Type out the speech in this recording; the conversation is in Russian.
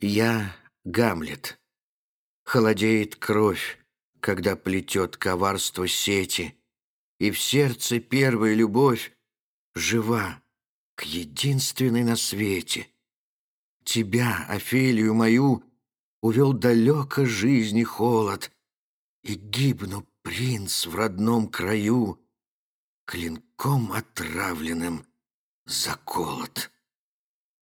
Я Гамлет. Холодеет кровь, когда плетет коварство сети, И в сердце первая любовь жива к единственной на свете. Тебя, Офелию мою, увел далеко жизни холод, И гибну, принц, в родном краю, Клинком отравленным заколот.